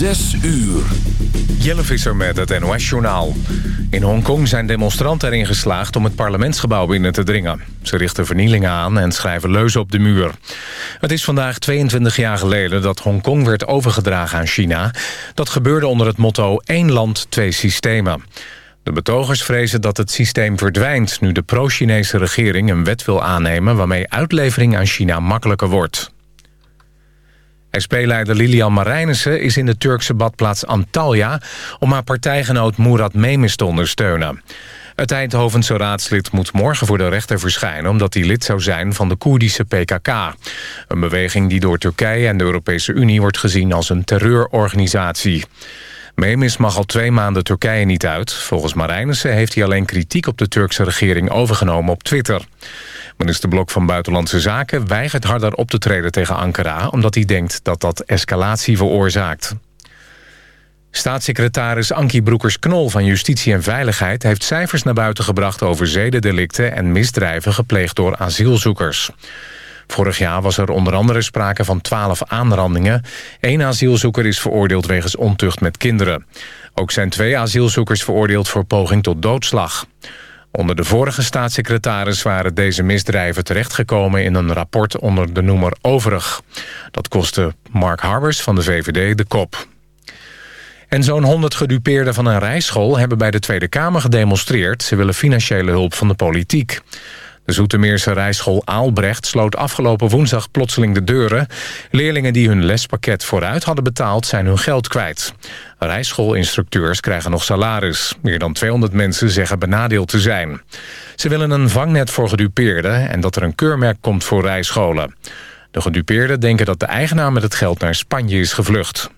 Zes uur. Jelle Visser met het NOS-journaal. In Hongkong zijn demonstranten erin geslaagd om het parlementsgebouw binnen te dringen. Ze richten vernielingen aan en schrijven leuzen op de muur. Het is vandaag 22 jaar geleden dat Hongkong werd overgedragen aan China. Dat gebeurde onder het motto één land, twee systemen. De betogers vrezen dat het systeem verdwijnt... nu de pro-Chinese regering een wet wil aannemen... waarmee uitlevering aan China makkelijker wordt. SP-leider Lilian Marijnissen is in de Turkse badplaats Antalya... om haar partijgenoot Murat Memis te ondersteunen. Het Eindhovense raadslid moet morgen voor de rechter verschijnen... omdat hij lid zou zijn van de Koerdische PKK. Een beweging die door Turkije en de Europese Unie wordt gezien als een terreurorganisatie. Memis mag al twee maanden Turkije niet uit. Volgens Marijnissen heeft hij alleen kritiek op de Turkse regering overgenomen op Twitter. Minister Blok van Buitenlandse Zaken weigert harder op te treden tegen Ankara... omdat hij denkt dat dat escalatie veroorzaakt. Staatssecretaris Ankie Broekers-Knol van Justitie en Veiligheid... heeft cijfers naar buiten gebracht over zedendelicten en misdrijven gepleegd door asielzoekers. Vorig jaar was er onder andere sprake van 12 aanrandingen. Eén asielzoeker is veroordeeld wegens ontucht met kinderen. Ook zijn twee asielzoekers veroordeeld voor poging tot doodslag. Onder de vorige staatssecretaris waren deze misdrijven terechtgekomen... in een rapport onder de noemer Overig. Dat kostte Mark Harbers van de VVD de kop. En zo'n 100 gedupeerden van een rijschool hebben bij de Tweede Kamer gedemonstreerd. Ze willen financiële hulp van de politiek. De Zoetermeerse rijschool Aalbrecht sloot afgelopen woensdag plotseling de deuren. Leerlingen die hun lespakket vooruit hadden betaald zijn hun geld kwijt. Rijschoolinstructeurs krijgen nog salaris. Meer dan 200 mensen zeggen benadeeld te zijn. Ze willen een vangnet voor gedupeerden en dat er een keurmerk komt voor rijscholen. De gedupeerden denken dat de eigenaar met het geld naar Spanje is gevlucht.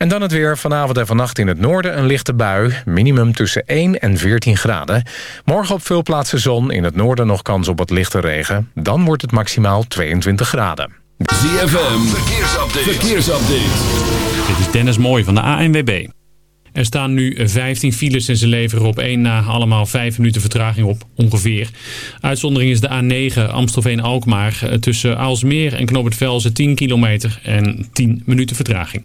En dan het weer. Vanavond en vannacht in het noorden een lichte bui. Minimum tussen 1 en 14 graden. Morgen op veel plaatsen zon. In het noorden nog kans op wat lichte regen. Dan wordt het maximaal 22 graden. ZFM. Verkeersupdate. Verkeersupdate. Dit is Dennis Mooi van de ANWB. Er staan nu 15 files en ze leveren op één na allemaal 5 minuten vertraging op, ongeveer. Uitzondering is de A9 Amstelveen-Alkmaar tussen Aalsmeer en Knoop 10 kilometer en 10 minuten vertraging.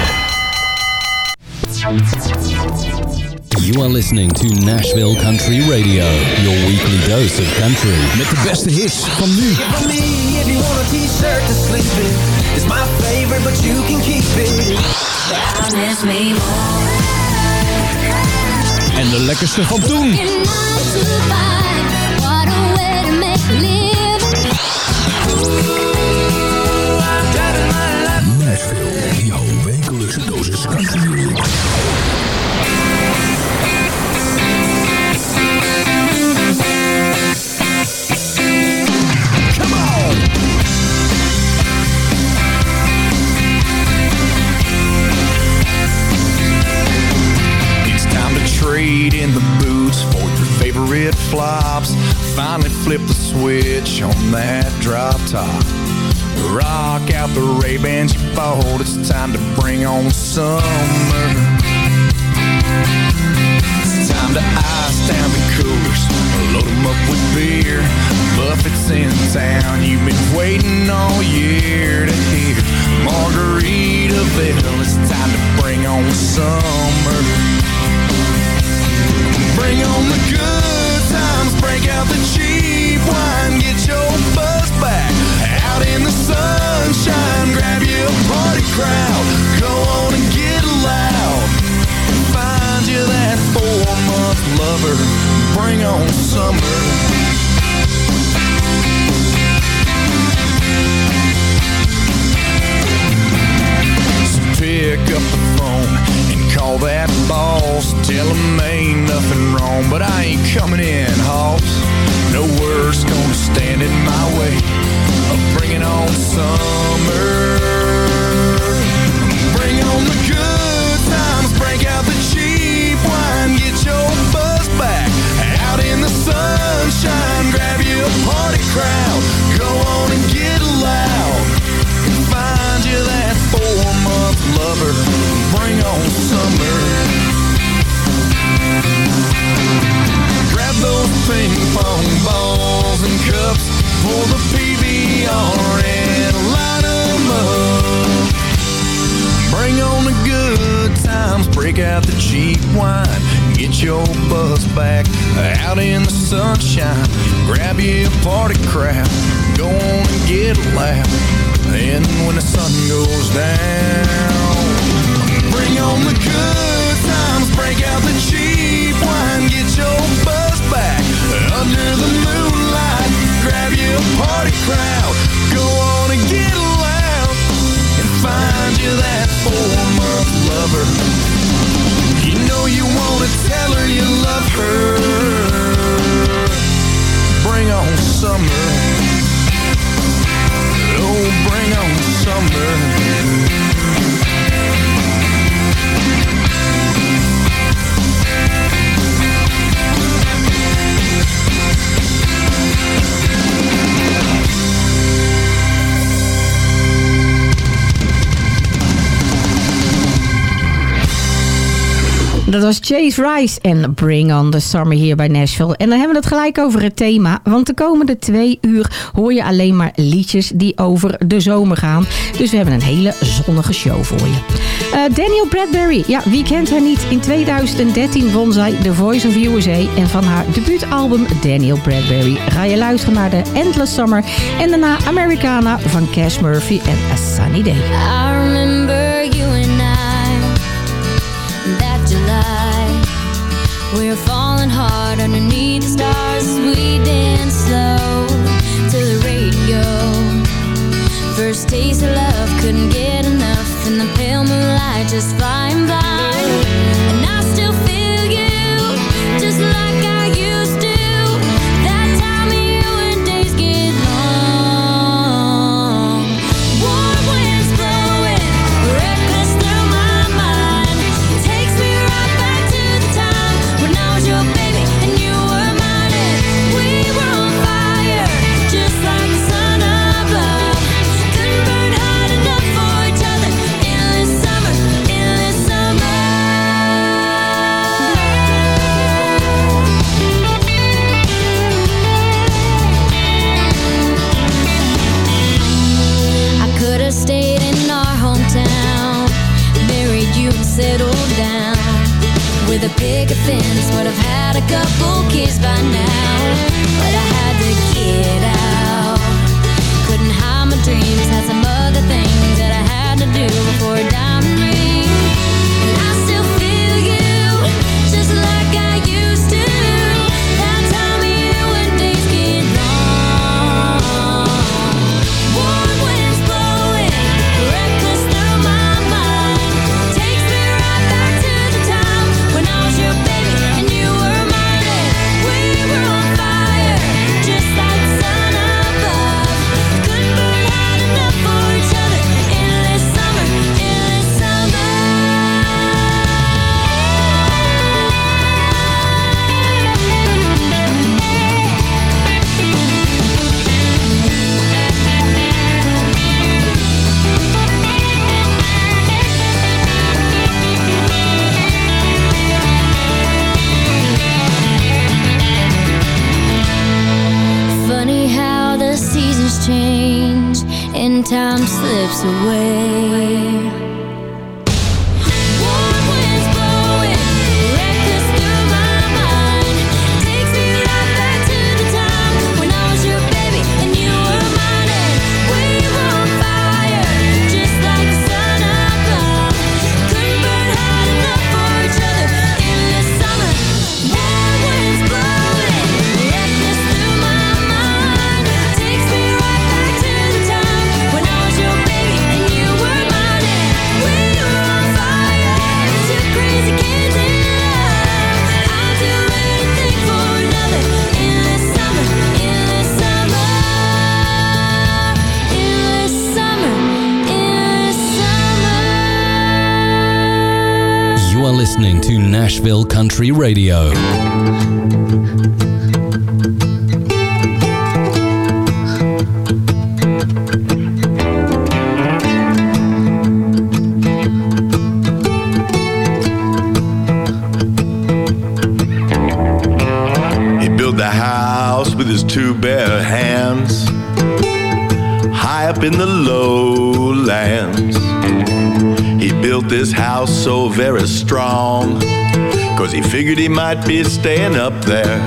You are listening to Nashville Country Radio, your weekly dose of country. Met de beste hits van nu. For me, if you want a t-shirt to sleep in, it's my favorite, but you can keep it. Miss me En de lekkerste van toen. Trade in the boots for your favorite flops. Finally flip the switch on that drop top. Rock out the Ray-Bans you. It's time to bring on summer. It's time to ice down the coolers, load 'em up with beer. Buffett's in town, you've been waiting all year to hear Margaritaville. It's time to bring on summer. Bring on the good times, break out the cheap wine, get your buzz back. Out in the sunshine, grab you a party crowd. Go on and get loud. Find you that four-month lover. Bring on summer. Pick up the phone call that boss. Tell him ain't nothing wrong, but I ain't coming in, hoss. No worse gonna stand in my way of bringing on summer. Bring on the good times, break out the cheap wine, get your buzz back. Out in the sunshine, grab you a party crowd. Go on and get loud. Find you that four-month lover. Bring on summer. Ping pong balls and cups. Pull the PBR and line 'em up. Bring on the good times, break out the cheap wine, get your buzz back out in the sunshine. Grab you a party crowd, go on and get loud. And when the sun goes down, bring on the good times, break out the cheap wine, get your buzz back under the moonlight. Grab you a party crowd, go on and get loud and find you that four-month lover. You know you wanna tell Dat was Chase Rice en Bring on the Summer hier bij Nashville. En dan hebben we het gelijk over het thema. Want de komende twee uur hoor je alleen maar liedjes die over de zomer gaan. Dus we hebben een hele zonnige show voor je. Uh, Daniel Bradbury, ja, wie kent haar niet? In 2013 won zij The Voice of USA. En van haar debuutalbum Daniel Bradbury ga je luisteren naar de Endless Summer. En daarna Americana van Cash Murphy en A Sunny Day. I remember were falling hard underneath the stars. Slow to the radio. First taste of love, couldn't get enough. In the pale moonlight, just flying by. Nashville Country Radio. He built the house with his two bare hands, high up in the lowlands. He built this house so very strong, cause he figured he might be staying up there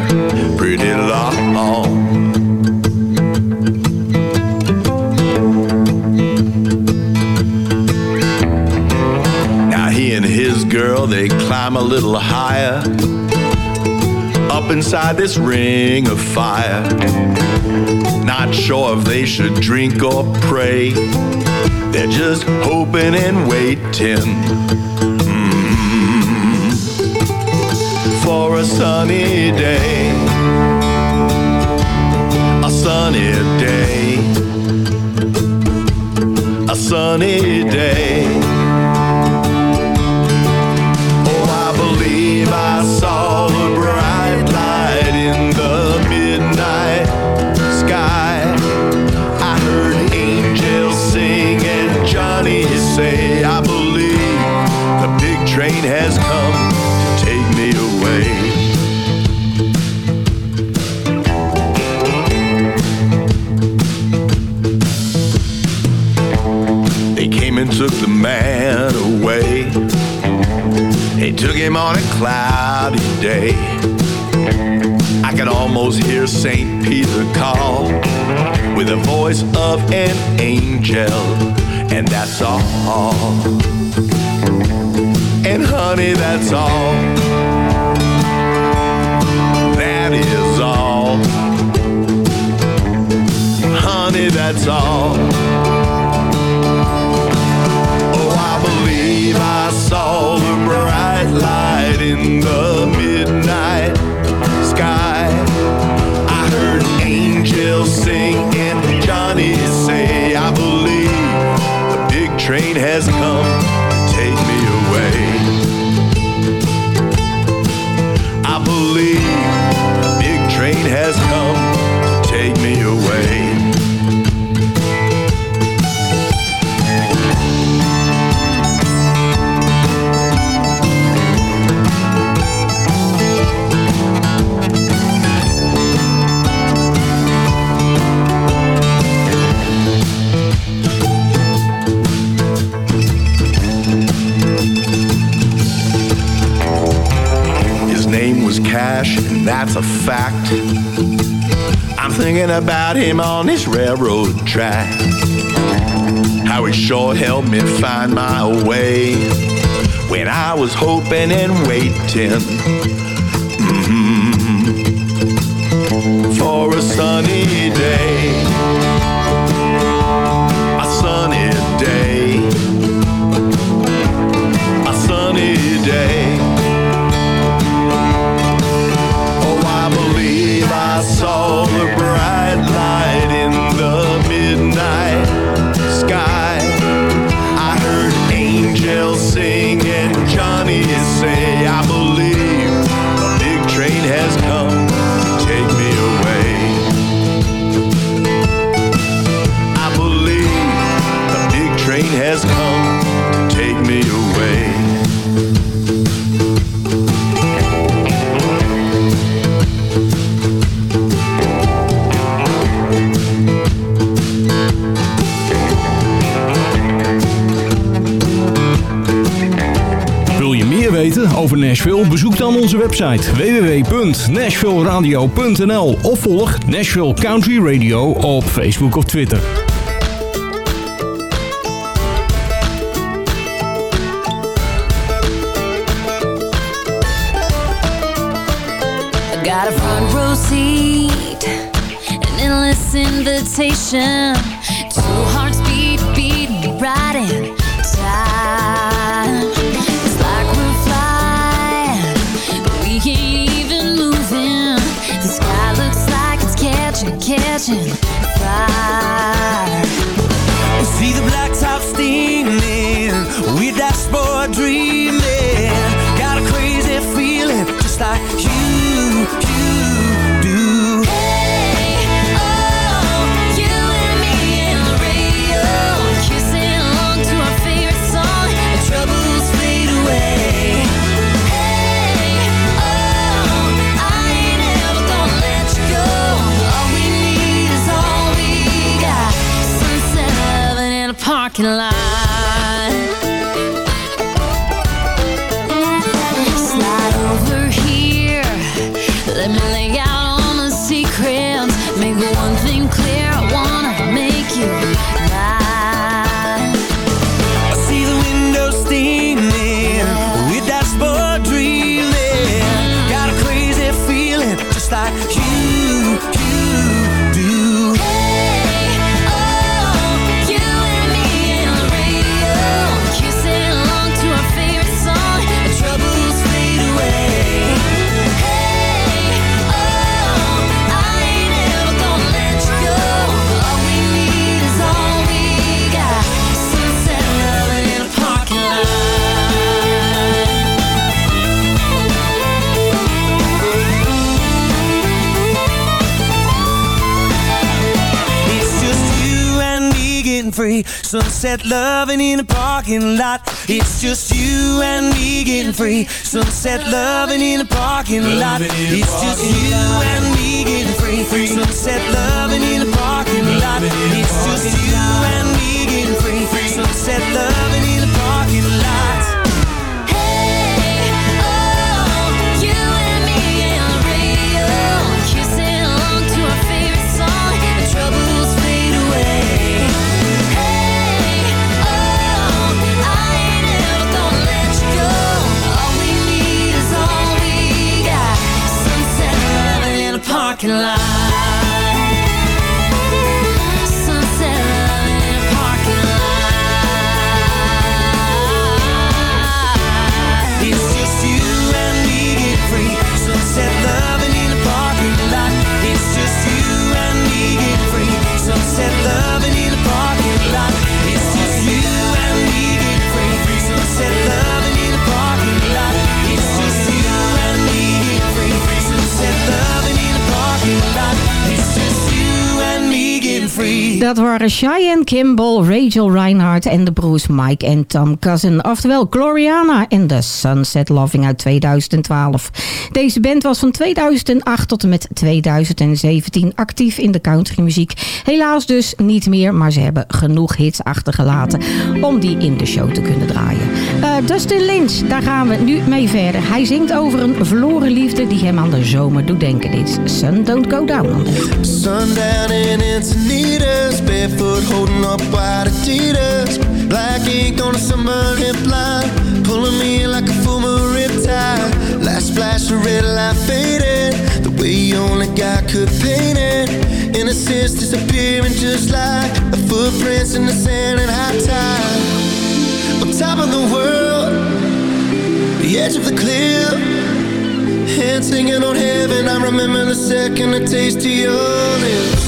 pretty long. Now he and his girl, they climb a little higher up inside this ring of fire. Not sure if they should drink or pray. They're just hoping and waiting sunny day. A sunny day. A sunny day. And took the man away. He took him on a cloudy day. I could almost hear St. Peter call with the voice of an angel, and that's all. And honey, that's all. That is all. Honey, that's all. Light in the midnight sky. I heard angels sing and Johnny say, I believe the big train has come that's a fact. I'm thinking about him on this railroad track. How he sure helped me find my way when I was hoping and waiting mhm, for a sunny day. Bezoek dan onze website www.nashvilleradio.nl of volg Nashville Country Radio op Facebook of Twitter. Got a front row seat, an endless invitation. Parking lot. Free. Sunset loving in a parking lot. It's just you and me getting free. Sunset loving in a parking lot. It's just you and me getting free. Sunset loving in a parking lot. It's just you and me getting free. Sunset loving in a parking Dat waren Cheyenne Kimball, Rachel Reinhardt en de broers Mike en Tom Cousin. Oftewel Gloriana en The Sunset Loving uit 2012. Deze band was van 2008 tot en met 2017 actief in de countrymuziek. Helaas dus niet meer, maar ze hebben genoeg hits achtergelaten om die in de show te kunnen draaien. Eh, Dustin Lynch, daar gaan we nu mee verder. Hij zingt over een verloren liefde die hem aan de zomer doet denken. Dit is Sun Don't Go Down on Them. Sundown in Barefoot holding up white Adidas. Black ink on a lip line, pulling me like a full moon riptide. Last flash of red light faded, the way only God could paint it. Innocence disappearing just like the footprints in the sand at high tide. On top of the world, the edge of the cliff. Hands singing on heaven, I remember the second I tasted your lips.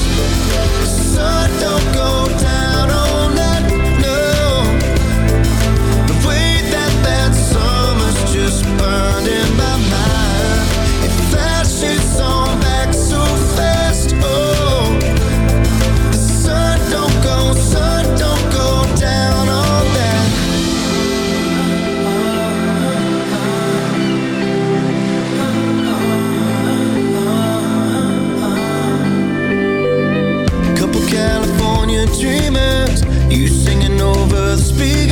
Sun words speak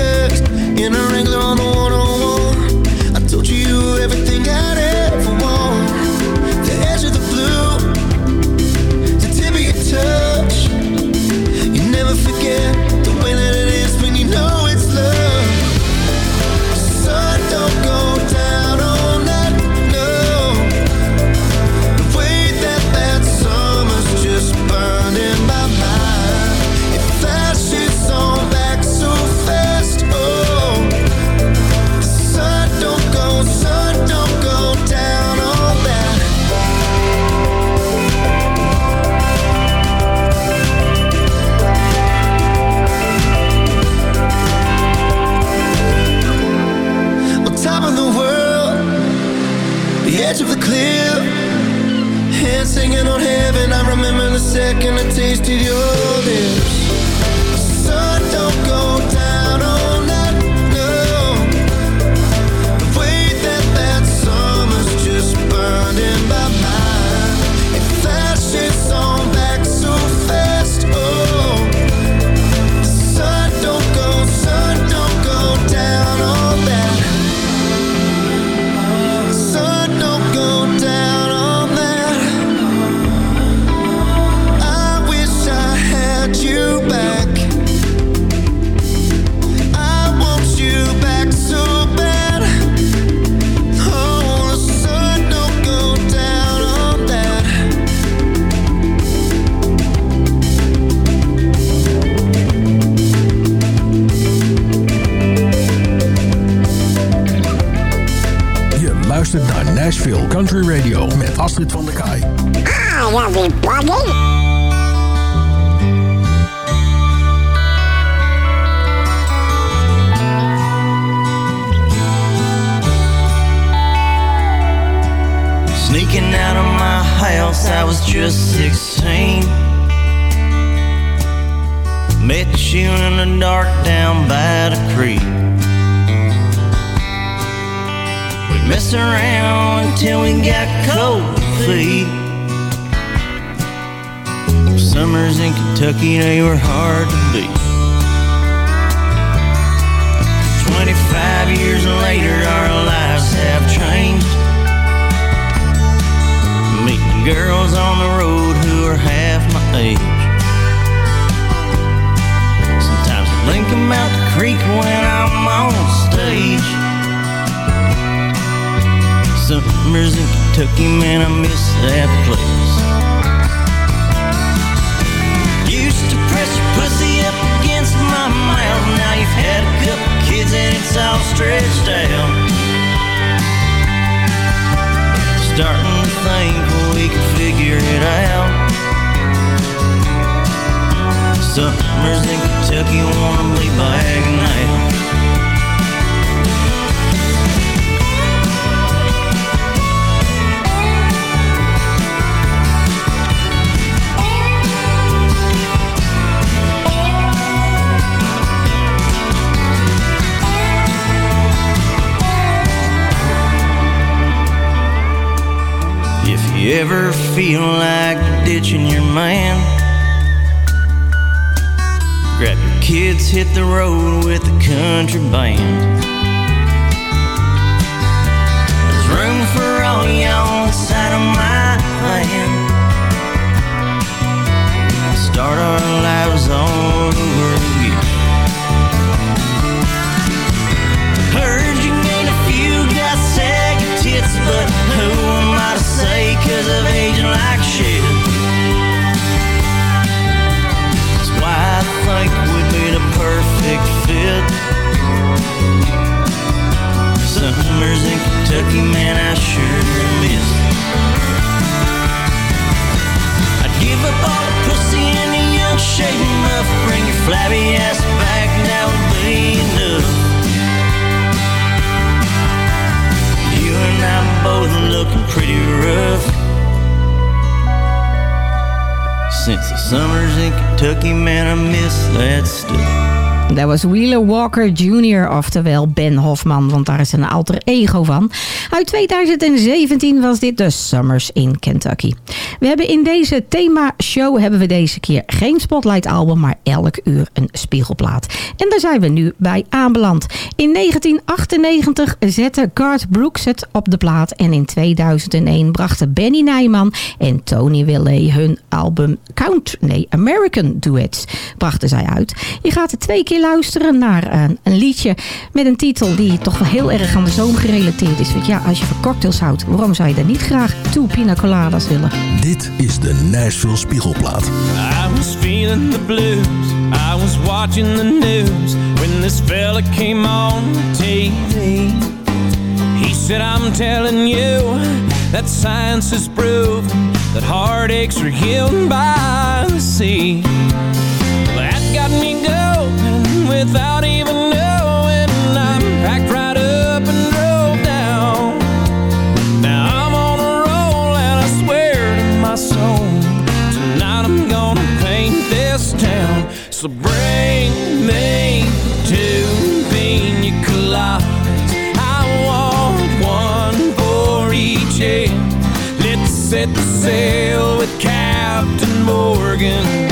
Nashville Country Radio met Astrid van der Kaai. Ah, everybody. Sneaking out of my house, I was just 16. Met you in the dark down by the creek. We messed around until we got cold feet. Summers in Kentucky, they were hard to beat. 25 years later, our lives have changed. Meeting girls on the road who are half my age. Sometimes I think about the creek when I'm on stage. Summers in Kentucky, man, I miss that place. Used to press your pussy up against my mouth. Now you've had a couple kids and it's all stretched out. Starting to think we can figure it out. Summers in Kentucky wanna be back now. Ever feel like ditching your man, grab your kids, hit the road with the country band. There's room for all y'all inside of my van. Start our lives all over Kentucky, man, I sure miss. I'd give up all the pussy and the young shape enough. Bring your flabby ass back, that would be enough. You and I both looking pretty rough. Since the summers in Kentucky, man, I miss that stuff. Dat was Wheeler Walker Jr., oftewel Ben Hofman, want daar is een alter ego van. Uit 2017 was dit de Summers in Kentucky. We hebben in deze thema-show hebben we deze keer geen Spotlight album, maar elk uur een spiegelplaat. En daar zijn we nu bij aanbeland. In 1998 zette Garth Brooks het op de plaat en in 2001 brachten Benny Nijman en Tony Willey hun album Count, nee, American Duets brachten zij uit. Je gaat twee keer luisteren naar een, liedje met een titel die toch wel heel erg aan de zomer gerelateerd is. Want ja, als je van cocktails houdt, waarom zou je dan niet graag two pina coladas willen? Dit is de Nashville Spiegelplaat. I was feeling the blues. I was watching the news when this fella came on TV. He said, I'm telling you that science has proven that heartaches are healed by the sea. So bring me two pina coladas. I want one for each head. Let's set sail with Captain Morgan.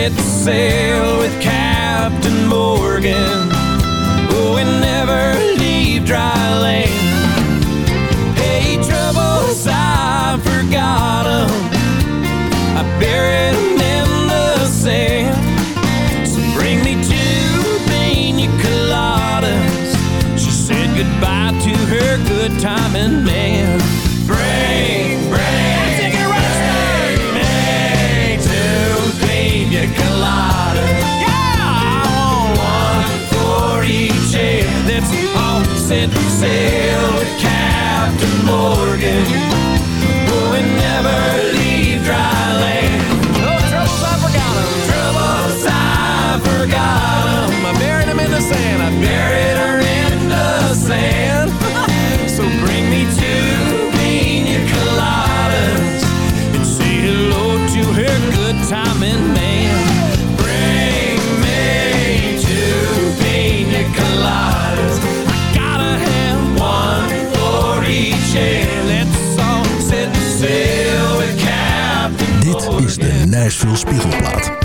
sunset sail with Captain Morgan. said, sail with Captain Morgan. Nashville Spiegelplaat.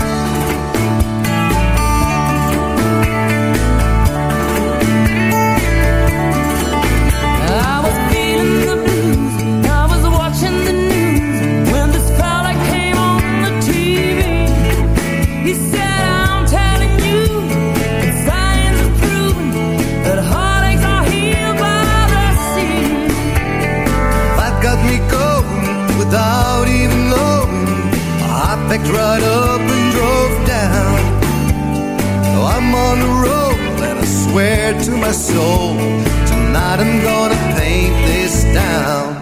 swear to my soul, tonight I'm gonna paint this down.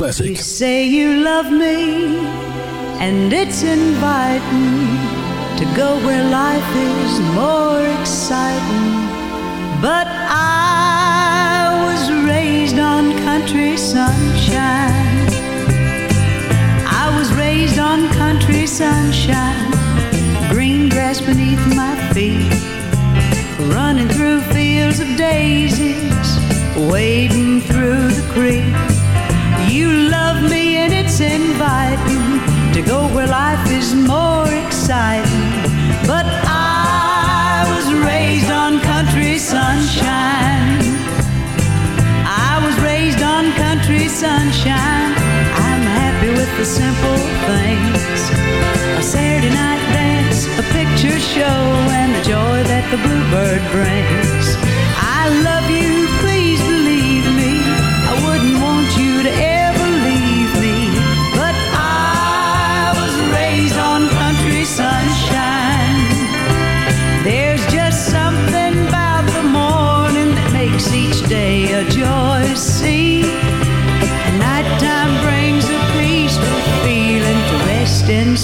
Country You say you love me, and it's inviting to go where life is more exciting. But I was raised on country sunshine. I was raised on country sunshine, green grass beneath my feet, running through fields of daisies, wading through the creek. You love me and it's inviting to go where life is more exciting. But I was raised on country sunshine. I was raised on country sunshine. I'm happy with the simple things. A Saturday night dance, a picture show, and the joy that the bluebird brings. I love you,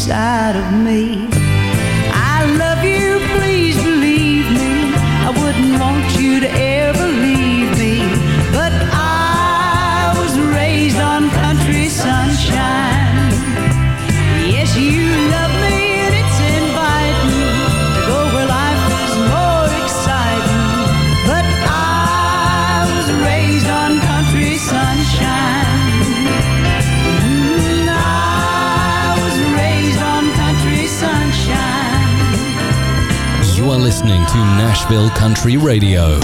inside of me. To Nashville Country Radio.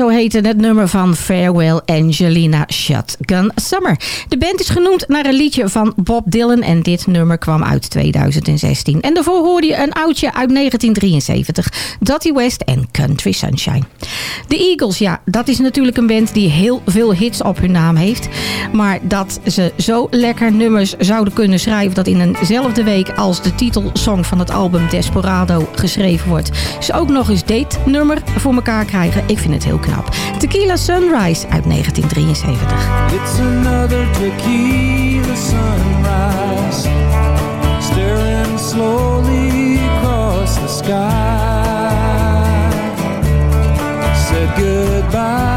Zo heette het nummer van Farewell Angelina Shotgun Summer. De band is genoemd naar een liedje van Bob Dylan en dit nummer kwam uit 2016. En daarvoor hoorde je een oudje uit 1973, Dottie West en Country Sunshine. De Eagles, ja, dat is natuurlijk een band die heel veel hits op hun naam heeft. Maar dat ze zo lekker nummers zouden kunnen schrijven dat in eenzelfde week als de titelsong van het album Desperado geschreven wordt, ze ook nog eens dit nummer voor elkaar krijgen. Ik vind het heel knap. Tequila Sunrise uit 1973. It's another tequila sunrise Staring slowly across the sky. Said goodbye.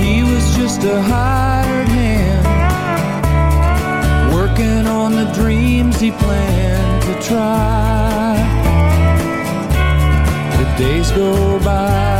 He was just a hired hand Working on the dreams he planned to try days go by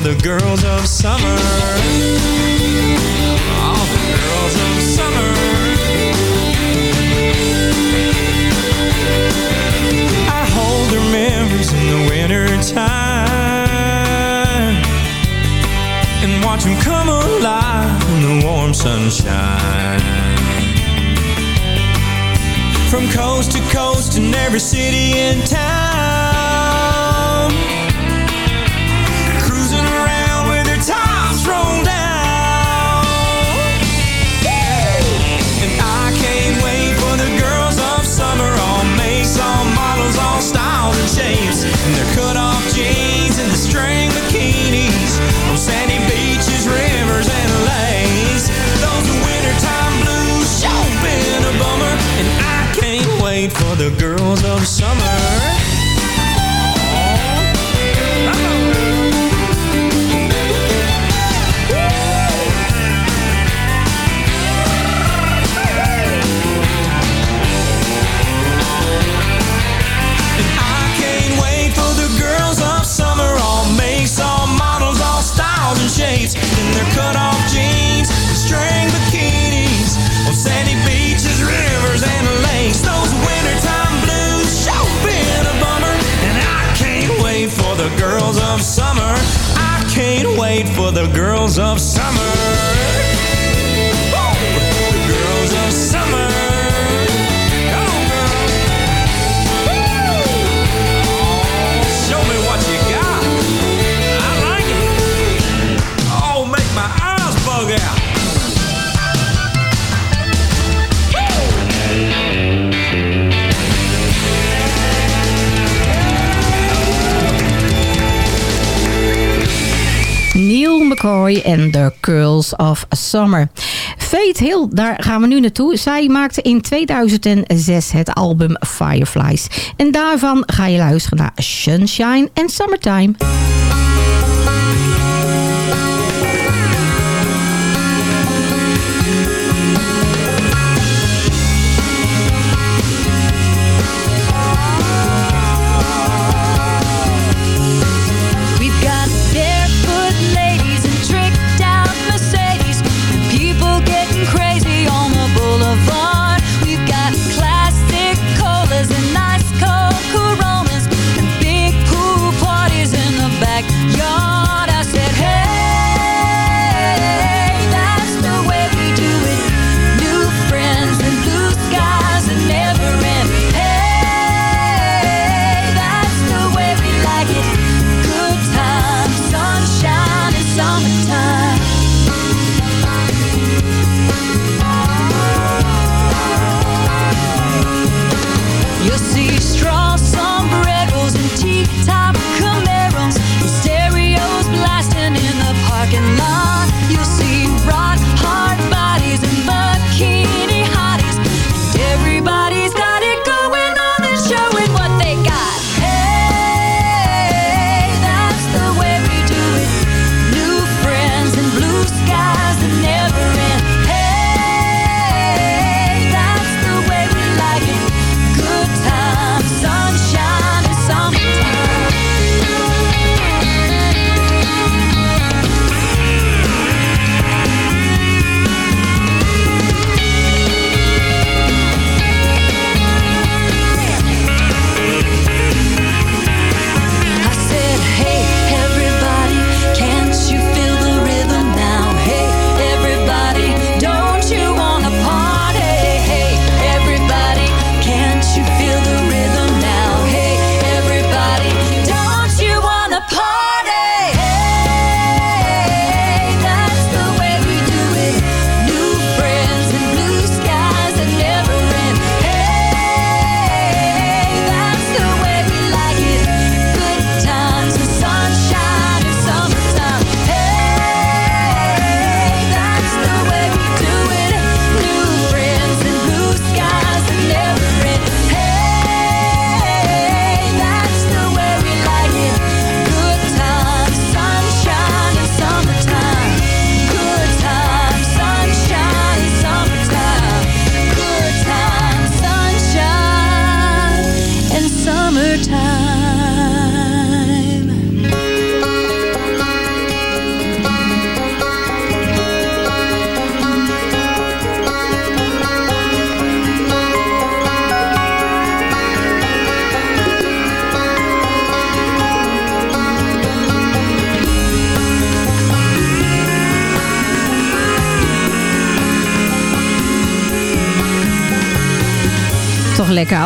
the girls of summer. All the girls of summer. I hold their memories in the winter time and watch them come alive in the warm sunshine. From coast to coast in every city in town, for the girls of summer. for the girls of summer. And en The Curls of Summer. Faith Hill, daar gaan we nu naartoe. Zij maakte in 2006 het album Fireflies. En daarvan ga je luisteren naar Sunshine en Summertime.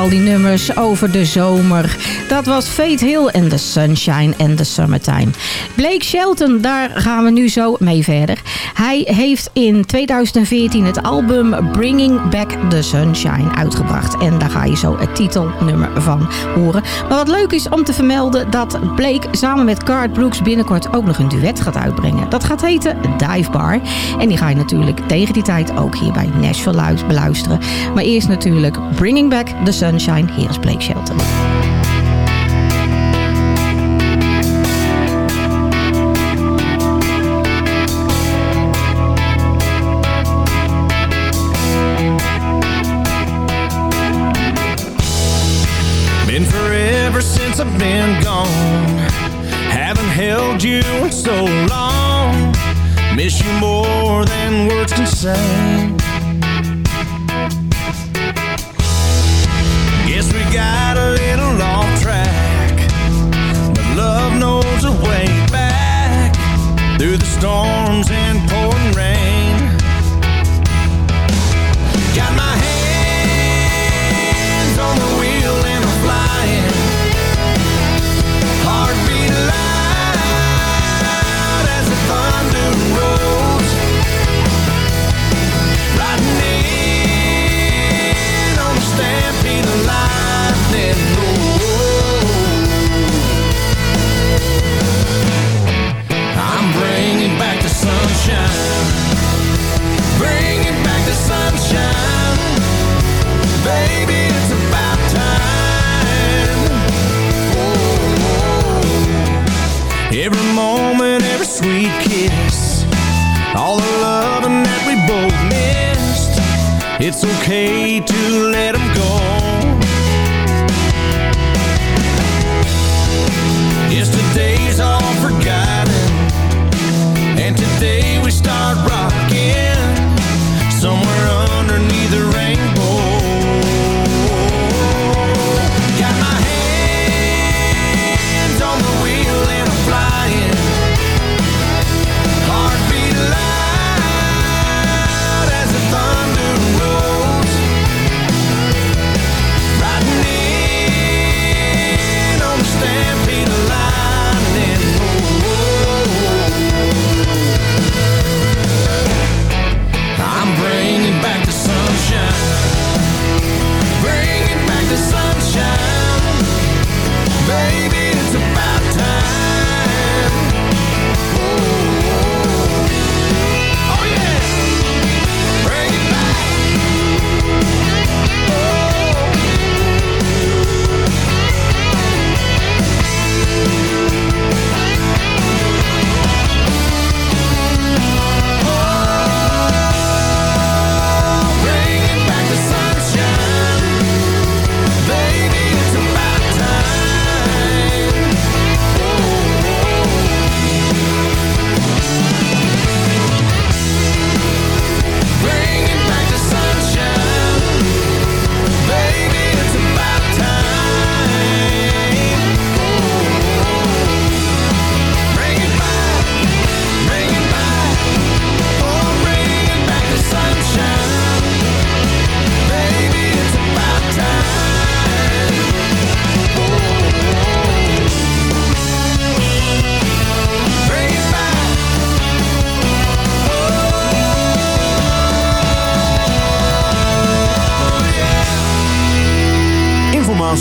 al die nummers over de zomer. Dat was Fate Hill en The Sunshine and The Summertime. Blake Shelton, daar gaan we nu zo mee verder. Hij heeft in 2014 het album Bringing Back The Sunshine uitgebracht. En daar ga je zo het titelnummer van horen. Maar wat leuk is om te vermelden dat Blake samen met Card Brooks binnenkort ook nog een duet gaat uitbrengen. Dat gaat heten Dive Bar. En die ga je natuurlijk tegen die tijd ook hier bij Nashville beluisteren. Maar eerst natuurlijk Bringing Back The Sunshine. Sunshine. Hier is Blake Shelton. Been forever since I've been gone Haven't held you in so long Miss you more than words can say It's okay to let them go. Yesterday's all forgotten And today we start rocking. Somewhere underneath the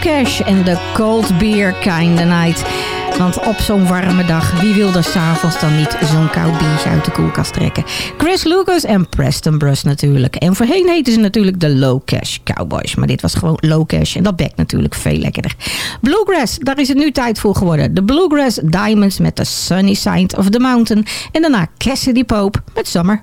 Cash en de Cold Beer Kinda Night. Want op zo'n warme dag, wie wil er s'avonds dan niet zo'n koud biertje uit de koelkast trekken? Chris Lucas en Preston Brush natuurlijk. En voorheen heten ze natuurlijk de Low Cash Cowboys. Maar dit was gewoon Low Cash en dat bekt natuurlijk veel lekkerder. Bluegrass, daar is het nu tijd voor geworden. De Bluegrass Diamonds met The Sunny Side of the Mountain. En daarna Cassidy Pope met Summer.